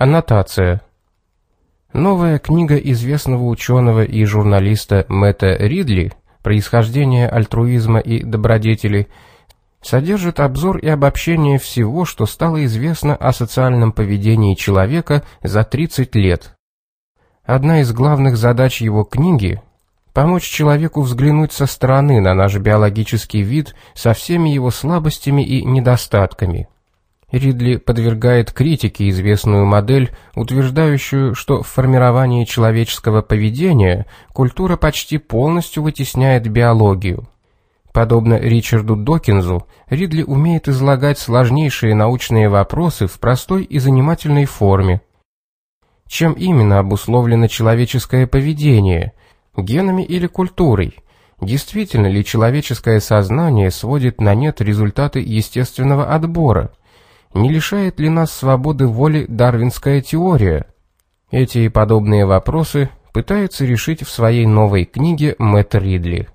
Аннотация. Новая книга известного ученого и журналиста Мэтта Ридли «Происхождение альтруизма и добродетели» содержит обзор и обобщение всего, что стало известно о социальном поведении человека за 30 лет. Одна из главных задач его книги – помочь человеку взглянуть со стороны на наш биологический вид со всеми его слабостями и недостатками – Ридли подвергает критике известную модель, утверждающую, что в формировании человеческого поведения культура почти полностью вытесняет биологию. Подобно Ричарду Докинзу, Ридли умеет излагать сложнейшие научные вопросы в простой и занимательной форме. Чем именно обусловлено человеческое поведение? Генами или культурой? Действительно ли человеческое сознание сводит на нет результаты естественного отбора? Не лишает ли нас свободы воли дарвинская теория? Эти и подобные вопросы пытается решить в своей новой книге Мэтт Ридли.